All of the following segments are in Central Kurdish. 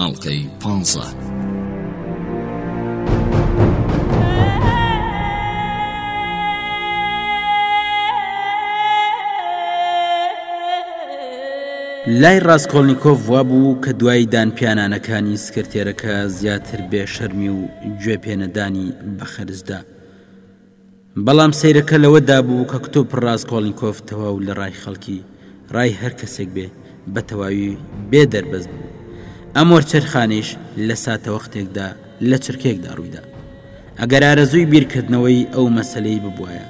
ئەڵقەی پانزە. لای ڕاستکۆلنییکۆڤ وابوو کە دوای دانپیانانەکانی سکرتێرەکە زیاتر بێ شەرمی و گوێ پێنەدانی بە خەرجدا بەڵام سەیرەکە لەوەدا بوو کە کتو پڕ ڕاسکۆڵنیکۆف تەواو لە ڕای خەڵکی، ڕای هەر کەسێک بێ، بە تەواوی بێ دەربەست بوو. ئەم وەرچەرخانیش لە ساتەوەختێکدا لە چرکەیەکدا ڕووی دا. ئەگەر ئارەزووی بیرکردنەوەی ئەو مەسەلەی ببوایە،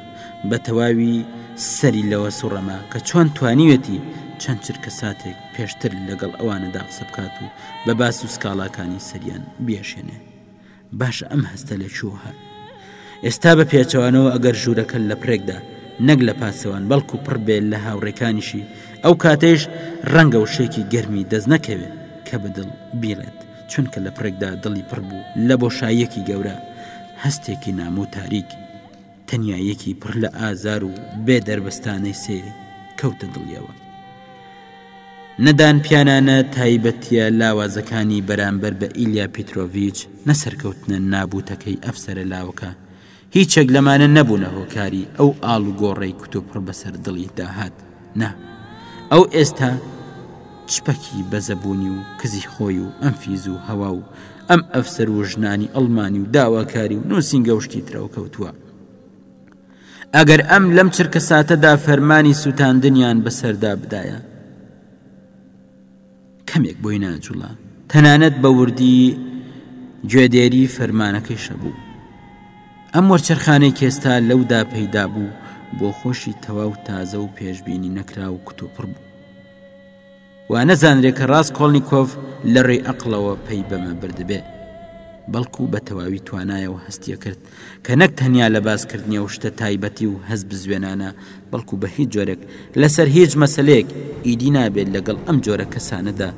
بە تەواوی سەری لەوە سوڕەما کە چۆن توانیوێتی چەند چرکە ساتێک پێشتر لەگەڵ ئەوانەدا قسە بکات و بە باس و سکاڵاکانی سەریان بیەشێنێ. باشە ئەم هەستە لە چووە هەر ئێستا بە پێچەوانەوە ئەگەر ژوورەکە لە پرێکدا نەک لە پاسەوان بەڵکو پڕ بێت لە هاوڕێکانیشی ئەو کاتێش ڕەنگە و شێکی گەرمی دەست نەکەوێت کە بەدڵ بیڵێت چونکە لە پرێکدا دڵی پڕ بوو لە بۆشاییەکی گەورە هەستێکی نامۆ تاریک تەنیاییەکی پڕ لە ئازار و بێ دەربەستانەی سەیری کەوتە دڵیەوە. نەدان پیانانە تایبەتیە لاوازەکانی بەرامبەر بە ئیلیا پیترۆڤیچ نە سەرکەوتنە نابووتەکەی ئەفسەرە لاوەکە، هیچێک لەمانە نەبوونە هۆکاری ئەو ئاڵوگۆڕەی کوتوپڕ بەسەر دڵی داهات. نا ئەو ئێستا چپەکی بەزەبوونی و کزی خۆی و ئەم فیز و هەوا و ئەم ئەفسەر و ژنانی ئەڵمانی و داواکاری و نووسینگەشتی ترەوە کەوتووە ئەگەر ئەم لەم چرکە ساتەدا فەرمانی سووتاندنیان بەسەردا بدایە کەمێک بۆی ناجوڵا تەنانەت بە وردی گوێدێری فەرمانەکەی شەبوو ئەم وەرچەرخانەی کێستا لەودا پەیدا بوو بۆ خۆشی تەواو تازە و پێشببینی نەکرا و کتۆپڕ بوو وانە زانرێ کە ڕاست کۆڵنییکۆف لە ڕێی ئەقلەوە پەی بەمە بردبێ بەڵکو بە تەواوی توانایەوە هەستیە کرد کە نەک تەنیا لە باسکردنی ئەو شتە تایبەتی و هەستبزوێنانە، بەڵکو بە هیچ جۆرێک، لەسەر هیچ مەسەلەیەک، ئیدی نابێت لەگەڵ ئەم جۆرە کەسانەدا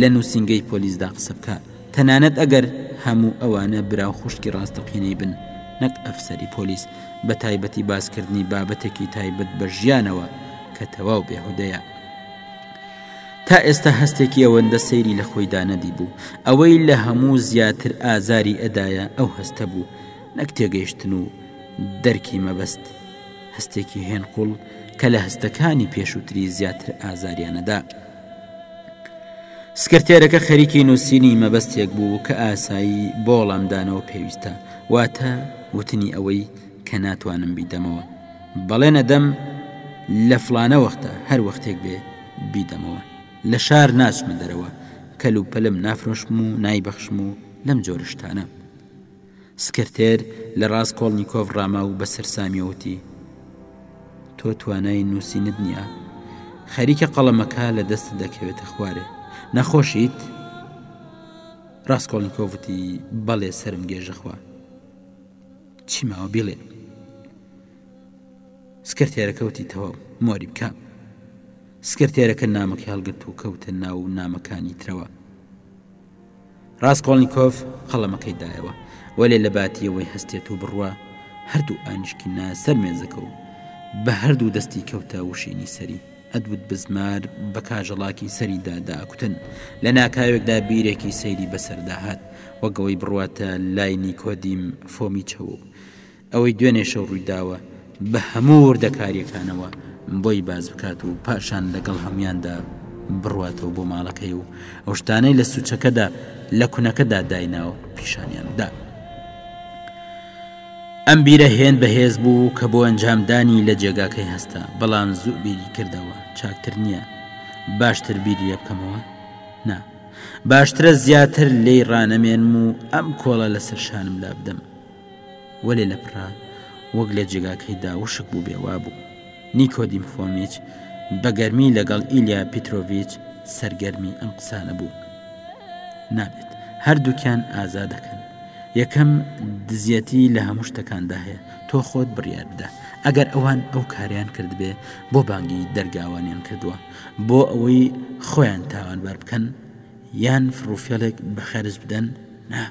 لە نووسینگەی پۆلیسدا قسە بکات، تەنانەت ئەگەر هەموو ئەوانە برا و خوشکی ڕاستەقینەی بن، نەک ئەفسەری پۆلیس، بە تایبەتی باسکردنی بابەتێکی تایبەت بە ژیانەوە، کە تەواو بێهودەیە. تا ئێستا هەستێکی ئەوەندە سەیری لە خۆی دانەدی بوو ئەوەی لە هەموو زیاتر ئازاری ئەدایە ئەو هەستە بوو نەک تێگەیشتن و دەرکی مەبەست هەستێکی هێن قوڵ کە لە هەستەکانی پێشووتری زیاتر ئازاریانەدا سکرتێرەکە خەریکی نووسینی مەبەستێک بوو کە ئاسایی بۆڵامدانەوە پێویستە واتە وتنی ئەوەی کە ناتوانم بیدەمەوە بەڵێن ئەدەم لە فڵانە وەختە هەر وەختێک بێ بیدەمەوە لە شار ناچمە دەرەوە کەل و پەلم نافرۆشم و نایبەخشم و لەم جۆرە شتانە سکرتێر لە ڕاست کۆڵنییکۆڤ ڕاما و بە سەررسامیەوتی تۆ توانای نووسینت نییە خەریکە قەڵەمەکە لە دەست دەکەوێتە خوارێ نەخۆشیت ڕاستکۆڵنییکۆڤتی بەڵێ سرم گێژەخوا چی ماوە بیڵێن سکرتێرەکە وتی تەواو مۆری بکە سکرتێرەکە نامەکە هەڵگرت و کەوتە ناو و نامەکانی ترەوە ڕاستکۆڵنییکۆف قەڵەمەکەی دایەوە وەلێ لە باتیەوەی هەستێت و بڕوە هەردوو ئانیشکی ناسەر مێزەکە و بە هەردوو دەستی کەوتە وشینی سەری ئەدوود بزمار بە کاژەڵاکی سەریدا داکوتن، لە ناکاوێکدا بیرێکی سەیری بەسەردا هات، وەک ئەوەی بڕواتە لای نیکۆدیم فۆمیچەوە و ئەوەی دوێنێ شەو ڕوویداوە بە هەموو وردەکارییەکانەوە بۆی باس بکات و پاشان لەگەڵ هەموویاندا بڕواتەوە بۆ ماڵەکەی و ئەو شتانەی لە سوچەکەدا لە کونەکەدا دایناوە پیشانیان دا. ئەم بیرە هێند بە هێز بوو کە بۆ ئەنجام دانی لە جێگاکەی هەستا بەڵام زوو بیری کردەوە چاکتر نییە باشتر بیری لێ بکەمەوە نا باشترە زیاتر لێی ڕانەمێنم و ئەم کۆڵە لەسەر شانم لابدەم وەێ لە پرا وەک لە جێگاکەیدا وشک بوو بێوا بوو نیکۆدیم فۆمیچ بە گەرمی لەگەڵ ئیلیا پیتۆڤچ سەرگەرمی ئەم قسانە بوو نابێت هەردووکیان ئازا دەکەن یەکەم دزیەتی لە هەموو شتەکاندا هەیە تۆ خۆت بڕیار بدە ئەگەر ئەوان ئەو کاریان کردبێ بۆ بانگی دەرگاوانیان کردووە بۆ ئەوەی خۆیان تاوانبار بکەن یان فڕوفێڵێک بەخەرج بدەن نا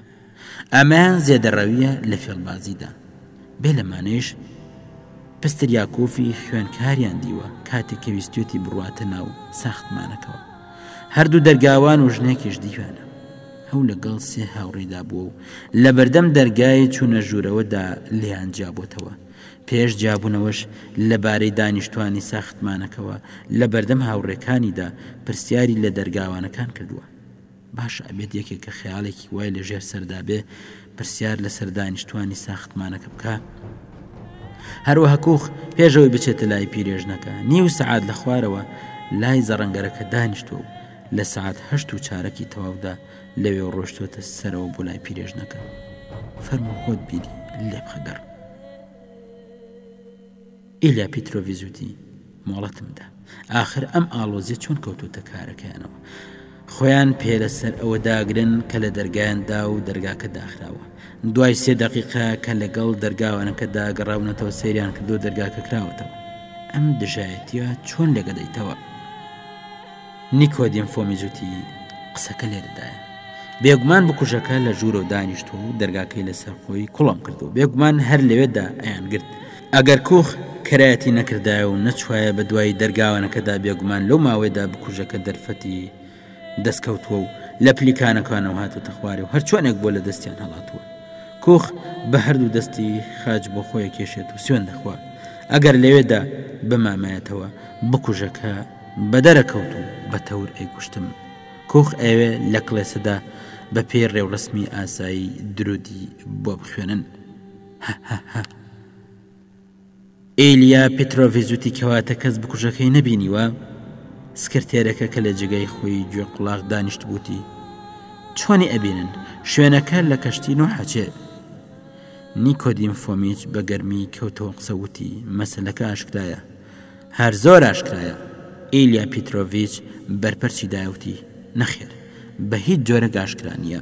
ئەمە زێدەڕەوییە لە فێڵبازیدا. بێ لەمانەیش پستریاکوفی خوێنکاریان دیوە کاتێک کە ویستوێتی بڕواتە ناو ساختمانەکەوە. هەردوو دەرگاوان و ژنێکیش دیوانە. ئەو لەگەڵ سێ هاوڕێدا بووە و لە بەردەم دەرگای چوونە ژوورەوەدا لێیان جیابووتەوە. پێش جیابوونەوەش لەبارەی دانیشتوانی ساختمانەکەوە لە بەردەم هاوڕێکانیدا پرسیاری لە دەرگاوانەکان کردووە. باشە ئەبێت یەکێک کە خەیاڵێکی وای لە ژێر سەردا بێ پرسیار لە سەردانیشتوانی ساختمانەکە بکە هەروەها کوخ پێشەوەی بچێتە لای پیرێژنەکە نیو سعات لە خوارەوە لای زەڕەنگەرەکە دانیشتۆ و لە سعات هەشت و چارەکی تەواودا لەوێ ڕۆشتوتە سەرەوە بۆ لای پیرێژنەکە فەرمو خۆت بیری لێ بخەگەڕ ئیلیا پیترۆڤیچ وتی، مۆڵەتم دا. ئاخر ئەم ئاڵۆزیە چۆن کەوتۆتە کارەکەیانەوە؟ خۆیان پێ لە سەر ئەوە داگرن کە لە دەرگایان دا و دەرگاکە داخراوە. دوای سێ دەقیقە کە لەگەڵ دەرگاوانەکەدا گەڕاونەتەوە سەیریان کردووە دەرگاکە کراوەتەوە. ئەم دژایەتیە چۆن لێگەدەیتەوە؟ نیکۆدیم فۆمیج وتی، قسەکە لێرەدایە. بێگومان بکوژەکە لە ژوورەوە دانیشتووە و دەرگاکەی لەسەر خۆی کوڵم کردووە، بێگومان هەر لەوێدا ئەیانگرت. ئەگەر کۆخ کەرایەتی نەکردایە و نەچوایە بەدوای دەرگاوانەکەدا بێگومان لەو ماوەیەدا بکوژەکە دەرفەتی دەستکەوتووە و لە پلیکانەکانەوە هاتۆتە خوارێ و هەرچۆنێک بووە لە دەستیان هەڵاتووە. کۆخ بە هەردوو دەستی خاچ بۆ خۆی ئەکێشێت و سوێند دەخوا ئەگەر لەوێدا بمامایەتەوە بکوژەکە بەدەرەکەوت و بە تەور ئەیکوشتم. کوخ ئەیەوێ لە کڵێسەدا بە پێی ڕێوڕەسمی ئاسایی درودی بۆ بخوێنن. هەهەهە. ئیلیا پیترۆڤیچ وتی کەواتە کەس بکوژەکەی نەبینیوە؟ سکرتێرەکە کە لە جێگای خۆی گوێ قوڵاغ دانیشتبووتی چۆنی ئەبینن شوێنەکە لە کەشتی نۆ حەچێ نیکۆدیم فۆمیچ بە گەرمی کەوتەوە قسەوتی مەسلەکە ئاشکرایە هەر زۆر ئاشکرایە ئیلیا پیترۆڤیچ بەرپەرچی دایە وتی، نەخێر، بە هیچ جۆرێک ئاشکرا نییە.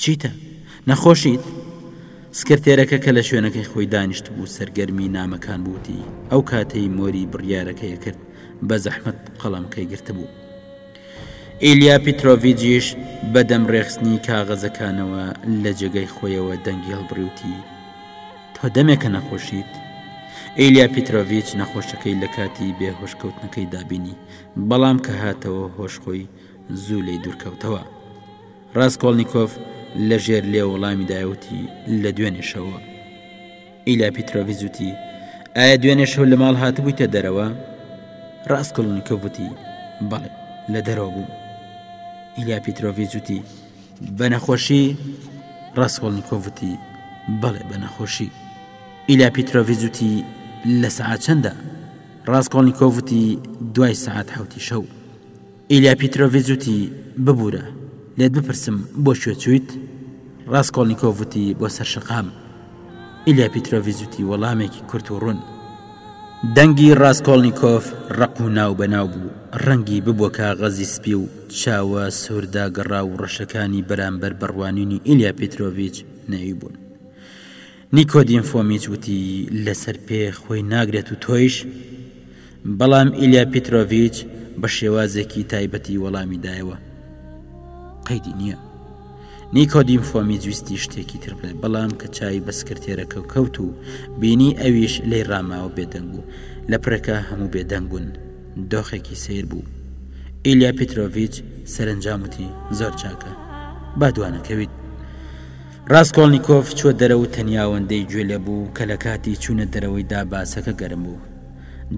چیتە؟ نەخۆشیت؟ سکرتێرەکە کە لە شوێنەکەی خۆی دانیشتبوو سەرگەرمی نامەکان بووتی ئەو کاتەی مۆری بڕیارەکەی کرد بە زەحمەت قەڵەمکەی گرتبوو. ئیلیا پیترۆڤجیش بەدەم ڕێخستنی کاغەزەکانەوە لە جێگەی خۆیەوە دەنگی هەڵبڕیوتی تۆ دەمێکە نەخۆشیت؟ ئیلیا پیترۆڤچ نەخۆشەکەی لە کاتی بێهۆشکەوتنەکەی دابینی بەڵام کە هاتەوە هۆشخۆی زوو لی دوورکەوتەوە. ڕاسکۆڵنیکۆف لە ژێر لێو وەڵامی دایە وتی لە دوێنێ شەوە ئیلا پیترۆڤیز وتی ئایا دوێنێ شەو لە ماڵ هاتبوویتە دەرەوە ڕاستکڵنیکە وتی بەڵێ لە دەرەوە بووم ئیلا پیترۆڤیز وتی بە نەخۆشی ڕاستکۆڵنیکۆ وتی بەڵێ بە نەخۆشی ئیلا پیترۆڤیز وتی لە سەعات چەندە ڕاستکۆڵنیکۆ وتی دوای سەعات حوتی شەو ئیلیا پیترۆڤیچ وتی، ببورە، لێت بپرسم بۆ کوێ چوویت؟ ڕاسکۆڵنیکۆڤ وتی، بۆ سەر شەقام. ئیلیا پیترۆڤیچ وتی، وەڵامێکی کورت و ڕوون. دەنگی ڕاسکۆڵنیکۆڤ ڕەق و ناوبەناو بوو، ڕەنگی ببووە کاغەزی سپی و چاوە سوور داگەڕاو و ڕەشەکانی بەرامبەر بە ڕوانینی ئیلیا پیترۆڤیچ نەوی بوون. نیکۆدیم فۆمیچ وتی لەسەر پێ خۆی ناگرێت و تۆیش؟ بەڵام ئیلیا پیترۆڤیچ بە شێوازێکی تایبەتی وەڵامی دایەوە قەیدی نییە. نیکۆدیم فۆمیچ ویستی شتێکی تر بڵێ بەڵام کە چاوی بە سکرتێرەکە و کەوت و بینی ئەویش لێی ڕاماوە بێدەنگ بوو لە پرەکە هەموو بێدەنگ بوون دۆخێکی سیر بوو. ئیلیا پیترۆڤچ سەرنجام وتی زۆر چاکە با دوانەکەویت. ڕاسکۆڵنیکۆف چووە دەرەوە و تەنیاوەندەی گوێ لێ بوو کە لە کاتی چوونە دەرەوەیدا باسەکە گەرم بوو.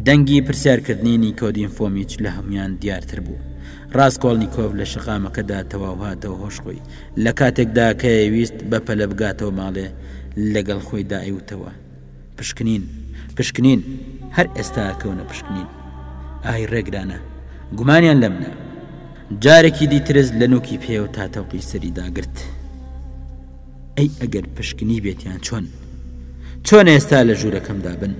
دەنگی پرسیارکردنی نیکۆدیم فۆمیچ لە هەموویان دیارتر بوو. ڕاسکۆڵنیکۆف لە شەقامەکەدا تەواو هاتەوە هۆش خۆی. لە کاتێکدا کە ئەیویست بە پەلە بگاتەوە ماڵێ، لەگەڵ خۆیدا ئەیوتەوە. پشکنین پشکنین هەر ئێستا کەونە پشکنین ئای ڕێگرانە گومانیان لە منە جارێکی دی ترس لە نوکی پێ و تا تەوقی سەری داگرت ئەی ئەگەر پشکنی بێتیان چۆن چۆن ئێستا لە ژوورەکەمدا بن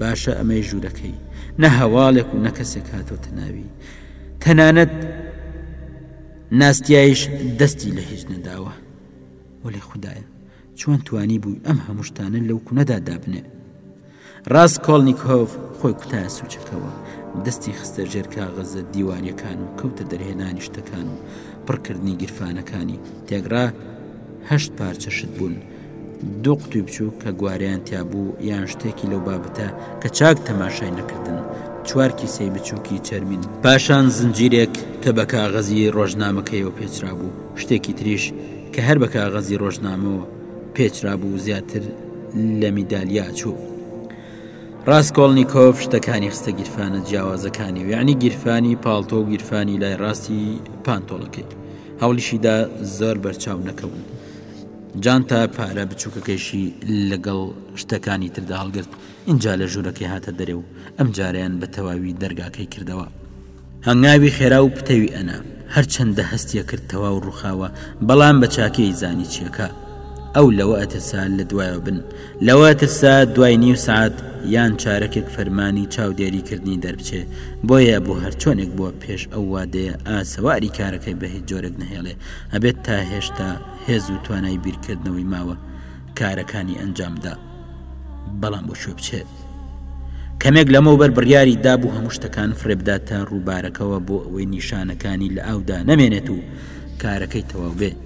باشە ئەمەی ژوورەکەی نە هەواڵێک و نە کەسێک هاتۆتە ناوی تەنانەت ناستایش دەستی لە هیچ نەداوە وەلی خدایە چۆن توانیبووی ئەم هەموو شتانە لەو کونەدا دابنێ؟ ڕاسکۆڵنیکۆڤ خۆی کوتایە سوچەکەوە، دەستی خستە ژێر کاغەزە دیوارییەکان و کەوتە دەرهێنانی شتەکان و پڕکردنی گیرفانەکانی، تێکڕا هەشت پارچە شت بوون، دوو قوتووی بچووک کە گوارەیان تیابوو یان شتێکی لەو بابەتە کە چاک تەماشای نەکردن، چوار کیسەی بچووکی چەرمین، پاشان زنجیرێک کە بە کاغەزی ڕۆژنامەکەیەوە پێچرابوو. شتێکی تریش کە هەر بە کاغەزی ڕۆژنامەوە پێچرابوو زیاتر لە میدالیا چوو ڕاستکۆڵنییکۆف شتەکانی خستە گیرفانە جیاوازەکانی و یعنی گیرفانی پاڵتۆ و گیرفانی لای ڕاستی پانتۆڵەکەی هەوڵیشیدا زۆر بەرچاو نەکەون جانتا پارە بچووکەکەشی لەگەڵ شتەکانی تردا هەڵگرت اینجا لە ژوورەکەی هاتە دەرێ و ئەم جاریان بە تەواوی دەرگاکەی کردەوە هەنگاوی خێرا و پتەوی ئەنا. هەر چەندە هەستی ئەکرد تەواو ڕوخاوە بەڵام بە چاکی ئەیزانی چیەکا. ئەو لەوە ئەترسا لە دوایەوە بن. لەوە ئەترسا دوای نیو سەعات یان چارەکێک فەرمانی چاودێری کردنی دەربچێ. بۆیە ئەبوو هەر چۆنێک بووە پێش ئەو وادەیە ئاسەواری کارەکەی بە هیچ جۆرێک نەهێڵێ. ئەبێت تا هێشتا هێز و توانای بیرکردنەوەی ماوە کارەکانی ئەنجام دا. بەڵام بۆ کوێ بچێت کەمێک لەمەوبەر بڕیاری دابوو هەموو شتەکان فرێبدات تا ڕووبارەکەەوە بۆ ئەوەی نیشانەکانی لە ئاودا نەمێنێت و کارەکەی تەواو بێت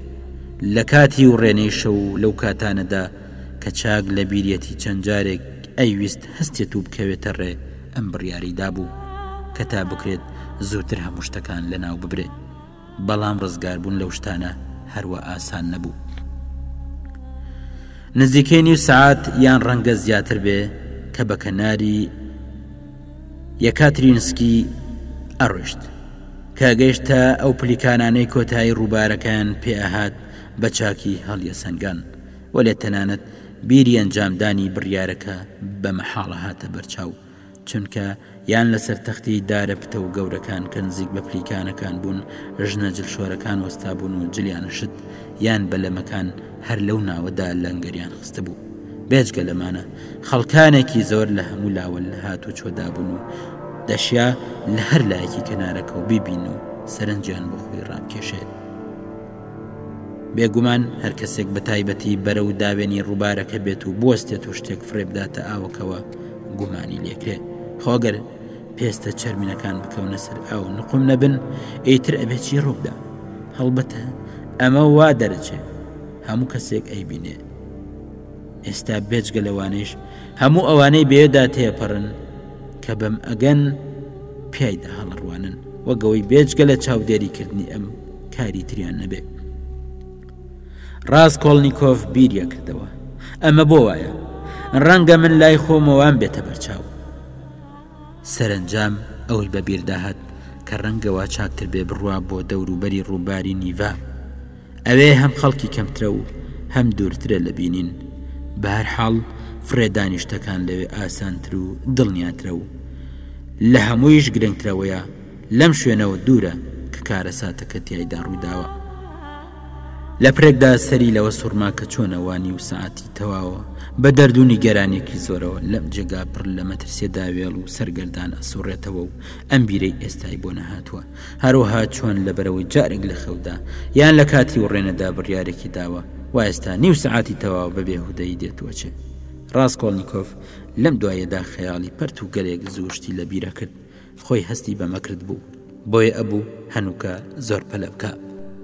لە کاتی و ڕێنەی شەو لەو کاتانەدا کە چاک لە بیرەتی چەند جارێک ئەیویست هەستێت و بکەوێتە ڕێ ئەم بڕیاری دابوو کە تا بکرێت زووتر هەموو شتەکان لەناو ببرێت بەڵام ڕزگاربوون لەو شتانە هەروا ئاسان نەبوو نزیکەی نیو سعات یان ڕەنگە زیاتر بێ کە بە کەناری یەکاترینسکی ئەڕشت کە گەشتە ئەو پلیکانانەی کۆتایی ڕووبارەکەیان پێهات بە چاکی هەڵیە سنگان وەلێ تەنانەت بیری ئەنجامدانی بڕیارەکە بە مەحاڵە هاتە بەرچاو چونکە یان لەسەر تەختی دارە پتەو گەورەکان کە نزیک بە پلیکانەکان بوون ژنە جلشۆرەکان وەستابوون و جلیان شت یان بەلەمەکان هەر لەو ناوەدا لەنگەریان خستبوو بێجگە لەمانە خەڵکانێکی زۆر لە هەموو لاوە لە هات و چۆدابوون و دەشیا لە هەر لایەکی کەنارەکە و بیبین و سەرنجیان بۆ خۆی ڕابکێشێت بێگومان هەر کەسێک بە تایبەتی بەرە و داوێنی ڕووبارەکە بێت و بوەستێت و شتێک فڕێبداتە ئاوکەوە گومانی لێکرێت خۆگەر پێستە چەرمینەکان بکەونە سەر ئاو نقم نەبن ئیتر ئەبێت چی ڕووبدا هەڵبەتە ئەمە وا دەرەچێت هەموو کەسێک ئەیبینێت ئێستا بێجگە لەوانەیش هەموو ئەوانەی بێدا تێپەڕن کە بەم ئەگەن پیایدا هەڵڕوانن وەگەوەی بێجگە لە چاودێریکردنی ئەم کاری تریان نەبێت ڕاست کۆڵنییکۆف بیریە کردەوە ئەمە بۆ وایە ڕەنگە من لای خۆمەوان بێتە بەرچاو سەرنجام ئەوەی بەبیرداهات کە ڕەنگەوە چاکتر بێ بڕوا بۆ دەوروبەری ڕووباری نیڤە ئەوێ هەم خەڵکی کەمترە و هەم دوورترە لە بینین، بەهەرحاڵ فڕێدانی شتەکان لەوێ ئاسانتر و دڵنیاترە و لە هەموویش گرنگترەوەیە لەم شوێنەوە دوورە کە کارەساتەکە تیایدا ڕووداوە. لە پرێکدا سەری لەوە سوڕما کە چۆنە وا نیو سەعاتی تەواوە بە دەرد و نیگەرانیەکی زۆرەوە لەم جێگا پڕ لە مەترسیەدا وێڵ و سەرگەردان ئەسوڕێتەوە و ئەم بیرەی ئێستای بۆ نەهاتووە، هەروەها چۆن لە بەرەوەی جارێک لە خەودا یان لە کاتی وڕێنەدا بڕیارێکی داوە و ئێستا نیو سەعاتی تەواو بە بێهودەیی دێتوەچێ. ڕاسکۆڵنیکۆف لەم دواییەدا خەیاڵی پەرت و گەلێک زوو شتی لە بیرە کرد، خۆی هەستی بەمە کردبوو، بۆیە ئەبوو هەنووکە زۆر پەلە بکا.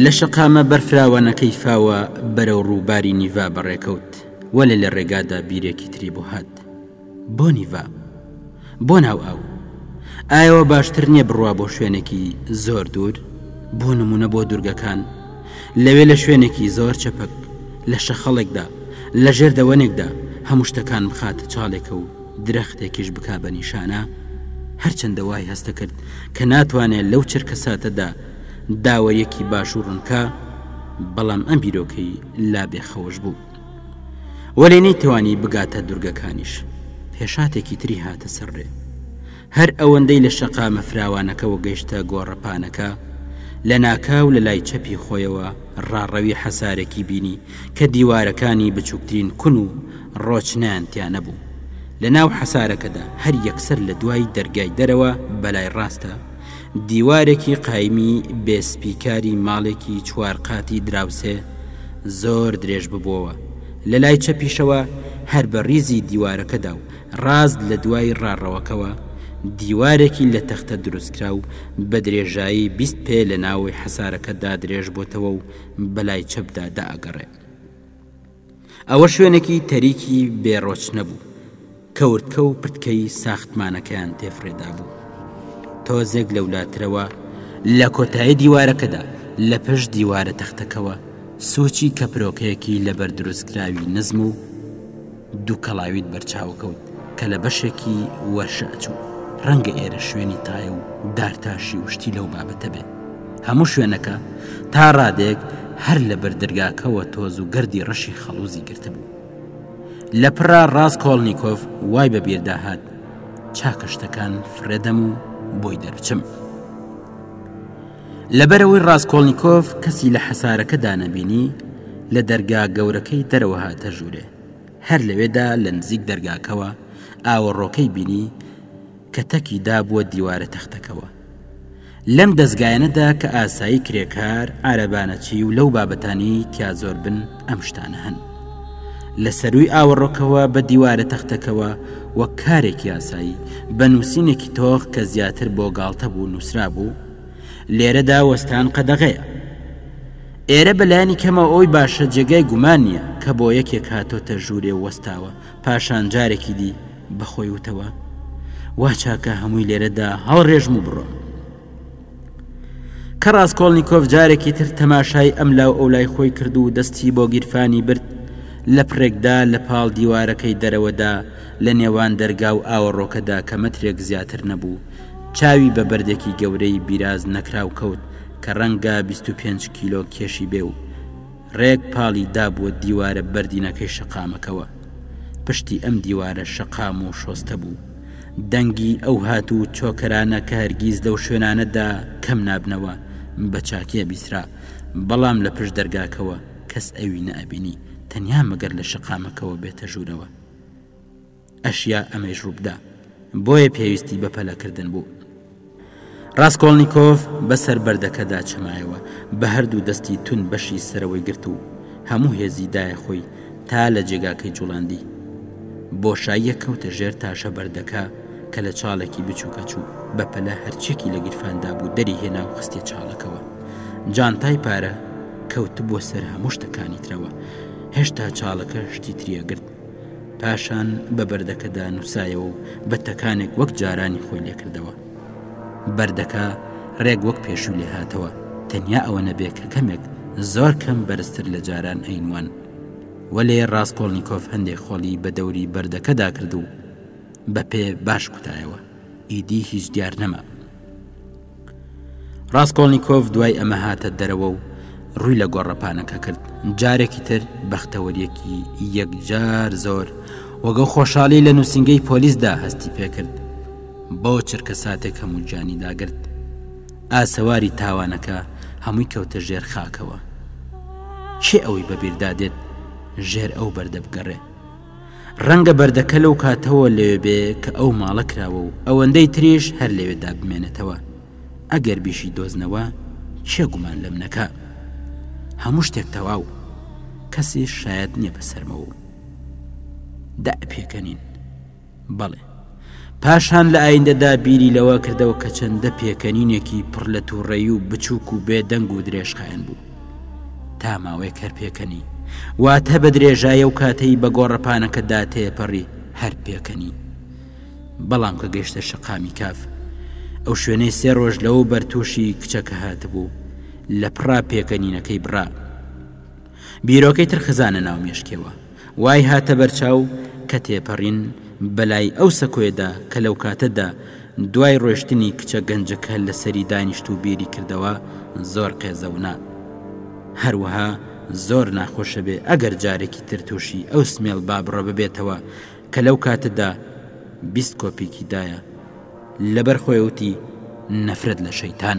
لە شەقامە بەرفراوانەکەی فاوە بەرەو ڕووباری نیڤا بەڕێکەوت وەلێ لە ڕێگادا بیرێکی تری بۆ هات بۆنیڤا، بۆ ناو ئاو. ئایا وا باشتر نییە بڕوا بۆ شوێنێکی زۆر دوور؟ بۆ نموونە بۆ دوورگەکان؟ لەوێ لە شوێنێکی زۆر چەپک، لە شەخەڵێکدا، لە ژێر دەوەنێکدا، هەموو شتەکان بخاتە چاڵێکە و درەختێکیش بکا بە نیشانە؟ هەرچەندە وای هەست دەکرد کە ناتوانێ لەو چرکەساتەدا داوەرییەکی باش و ڕوون بکا، بەڵام ئەم بیرۆکەی لابێ خەوش بوو. وەلێ نەیتوانی بگاتە دورگەکانیش پێشاتێکی تری هاتە سەر ڕێ هەر ئەوەندەی لە شەقامە فراوانەکەەوە گەشتە گۆڕەپانەکە لە ناکاو لە لای چەپی خۆیەوە ڕاڕەوی حەسارێکی بینی کە دیوارەکانی بچووکترین کون و ڕۆچنیان تیانە بوو لە ناو حەسارەکەدا هەر یەکسەر لە دوای دەرگای دەرەوە بەلای ڕاستە دیوارێکی قایمی بێ سپی کاری ماڵێکی چوار قاتی دراوسێ زۆر درێژ ببووەوە، لە لای چەپیشەوە هەر بە ڕیزی دیوارەکەدا و ڕاست لە دوای ڕاڕەوەکەوە دیوارێکی لە تەختە دروستکراو بە درێژایی بیست پێ لە ناو حەسارەکەدا درێژ بۆتەوە و بە لای چەپدا دائەگەڕێ. ئەوە شوێنێکی تەریکی بێ ڕۆچ نەبوو کەورتکە و پرتکەی ساختمانەکەیان تێفرێدابوو تۆزێک لەولاترەوە لە کۆتایی دیوارەکەدا لە پشت دیوارە تەختەکەوە سوچی کەپرۆکەیەکی لەبەر دروستکراوی نزم و دووکەڵاویت بەرچاوکەوت کە لە بەشێکی وەرشەچوو ڕەنگە ئێرە شوێنی تایە و دارتاشی و شتی لەو بابەتە بێت هەموو شوێنەکە تا ڕادەیەک هەر لە بەر درگاکەوە تۆز و گەردی ڕەشی خەڵوزی گرتبوو لە پڕا ڕاست کۆڵنییکۆف وای بە بیردا هات چاکە شتەکان فرێدەم و بۆی دەربچم لەبەرەوەی ڕاستکۆڵنییکۆف کەسی لە حەسارەکەدا نەبینی لە دەرگا گەورەکەی دەرەوە هاتە ژوورێ هەر لەوێدا لە نزیک دەرگاکەوە ئاوەڕۆکەی بینی کە تەکی دابووە دیوارە تەختەکەوە لەم دەزگایەنەدا کە ئاسایی کرێکار عارەبانەچی و لەو بابەتانی تیا زۆر بن ئەم شتانە هەن لە سەرووی ئاوەڕۆکەوە بە دیوارە تەختەکەوە وەک کارێک یاسایی بە نووسینێکی تۆخ کە زیاتر بۆ گاڵتە بوو نووسرا بوو لێرەدا وەستان قەدەغەیە ئێرە بەلانی کەمە ئەوی باشە جێگای گومان نییە کە بۆ یەکێک هاتۆتە ژوورێ وەستاوە پاشان جارێکی دی بە خۆی وتەوە وا چاکە هەمووی لێرەدا هەڵڕێژم و بڕۆم کە ڕاستکۆڵنییکۆف جارێکی تر تەماشای ئەم لاو ئەو لای خۆی کرد و دەستی بۆ گیرفانی برد لە پرێکدا لە پاڵ دیوارەکەی دەرەوەدا لە نێوان دەرگا و ئاوەڕۆکەدا کە مەترێک زیاتر نەبوو چاوی بە بەردێکی گەورەی بیراز نەکراو کەوت کە ڕەنگە 25 کیلۆ کێشی بێ و ڕێک پاڵی دابووە دیوارە بەردینەکەی شەقامەکەوە. پشتی ئەم دیوارە شەقام و شۆستە بوو. دەنگی ئەو هات و چۆکەرانە کە هەرگیز لەو شوێنانەدا کەم نابنەوە بە چاکی ئەبیسرا، بەڵام لە پشت دەرگاکەوە کەس ئەوی نەئەبینی تەنیا مەگەر لە شەقامەکەوە بێتە ژوورەوە. ئەشیا ئەمەیش ڕووبدا بۆیە پێویستی بە پەلە کردن بوو. ڕاسکۆڵنیکۆف بە سەر بەردەکەدا چەمایەوە بە هەردوو دەستی توند بەشی سەرەوەی گرت و هەموو هێزی دایە خۆی تا لە جێگاکەی جوڵاندی بۆشاییە کەوتە ژێر تاشە بەردەکە کە لە چاڵێکی بچووکە چوو بە پەلە هەرچیەکی لە گیرفاندا بوو دەری هێنا و خستیە چاڵەکەوە جانتای پارە کەوتبووە سەر هەموو شتەکانی ترەوە هێشتا چاڵەکە شتی تریە گرت پاشان بە بەردەکەدا نووسایەوە و بە تەکانێک وەک جارانی خۆی لێکردەوە بەردەکە ڕێک وەک پێشوو لێ هاتەوە تەنیا ئەوە نەبێ کە کەمێک زۆر کەم بەرزتر لە جاران ئەینوان وەلێ ڕاستکۆڵنییکۆف هەندێک خۆڵی بە دەوری بەردەکەدا کرد و بە پێ باش کوتایەوە ئیدی هیچ دیار نەما ڕاسکۆڵنیکۆف دوای ئەمە هاتە دەرەوە و ڕووی لە گۆڕەپانەکە کرد، جارێکی تر بەختەوەرییەکی یەکجار زۆر وەگەڵ خۆشحاڵی لە نووسینگەی پۆلیسدا هەستی پێکرد، بۆ چرکەساتێک هەموو گیانی داگرت. ئاسەواری تاوانەکە هەمووی کەوتە ژێر خاکەوە. کێ ئەوەی بەبیردا دێت ژێر ئەو بەردە بگەڕێ؟ ڕەنگە بەردەکە لەو کاتەوە لەوێ بێ کە ئەو ماڵە کراوە و ئەوەندەی تریش هەر لەوێدا بمێنێتەوە ئەگەر بیشی دۆزنەوە چێ گومان لەم نەکە هەموو شتێک تەواو کەسی شاید نییە بەسەرمەوە دە پێکەنین بەڵێ. پاشان لە ئایندەدا بیری لەوە کردەوە کە چەندە پێکەنینێکی پڕ لە تووڕەیی و بچووک و بێ دەنگ و درێژخایەن بوو. تا ماوەیەک هەر پێکەنی. واتە بە درێژایە و کاتەی بە گۆڕەپانەکەدا تێپەڕی هەر پێکەنی. بەڵام کە گەشتە شەقامی کاف. ئەو شوێنەی سێ ڕۆژ لەوە بەرتووشی کچەکە هاتبوو لە پڕا پێکەنینەکەی بڕا. بیرۆکەی تر خزانە ناو مێشکێوە وای هاتە بەرچاو کە تێپەرین بە لای ئەو سەکۆیەدا کە لەو کاتە دا دوای ڕۆشتنی کچە گەنجەکە لە سەری دانیشت و بیری کردەوە زۆر قێزەونە هەروەها زۆر ناخۆشە بێ ئەگەر جارێکی تر تووشی ئەو سمێڵ بابڕە ببێتەوە کە لەو کاتەدا بیست کۆپیکی دایە لەبەر خۆیوتی نەفرەت لە شەیتان.